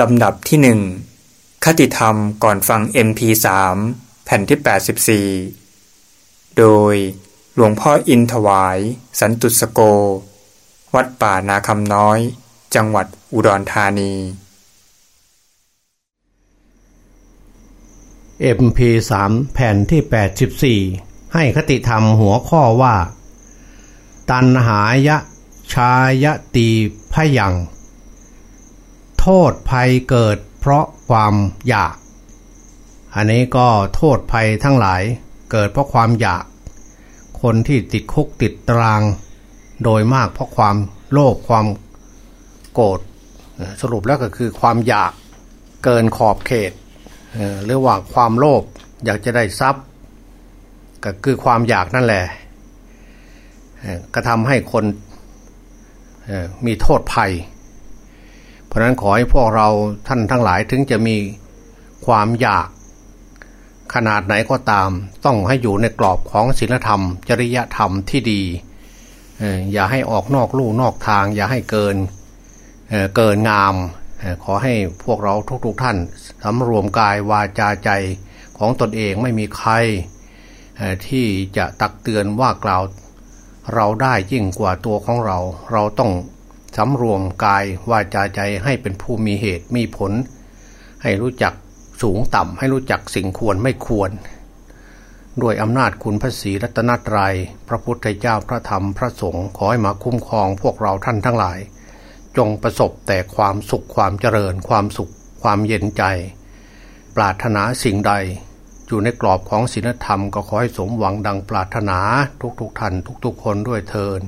ลำดับที่หนึ่งคติธรรมก่อนฟัง MP3 แผ่นที่ 84 โดยหลวงพ่ออินถวาย สันตุสโก วัดป่านาคำน้อย จังหวัดอุดรธานี MP3 แผ่นที่ 84 ให้คติธรรมหัวข้อว่า ตันหายะชายตีพยัง โทษภัยเกิดเพราะความอยาก อันนี้ก็โทษภัยทั้งหลายเกิดเพราะความอยาก คนที่ติดคุกติดตาราง โดยมากเพราะความโลภความโกรธสรุปแล้วก็คือความอยากเกินขอบเขตหรือว่าความโลภอยากจะได้ทรัพย์ ก็คือความอยากนั่นแหละกระทำให้คนมีโทษภัย เพราะนั้นขอให้พวกเราท่านทั้งหลายถึงจะมีความอยาก ขนาดไหนก็ตาม ต้องให้อยู่ในกรอบของศีลธรรม จริยธรรมที่ดีอย่าให้ออกนอกลู่นอกทาง อย่าให้เกินเกินงาม ขอให้พวกเราทุกๆท่านสำรวมกายวาจาใจของตนเองไม่มีใครที่จะตักเตือนว่ากล่าวเราได้ยิ่งกว่าตัวของเรา เราต้อง สำรวมกายวาจาใจให้เป็นผู้มีเหตุมีผล ให้รู้จักสูงต่ำให้รู้จักสิ่งควรไม่ควร ด้วยอำนาจคุณพระศรีรัตนตรยัย พระพุทธเจ้าพระธรรมพระสงฆ์ขอให้มาคุ้มครองพวกเราท่านทั้งหลาย จงประสบแต่ความสุขความเจริญ ความสุขความเย็นใจ ปรารถนาสิ่งใด อยู่ในกรอบของศีลธรรมก็ขอให้สมหวังดังปรารถนาทุกๆทท่านทุกๆคนด้วยเทิน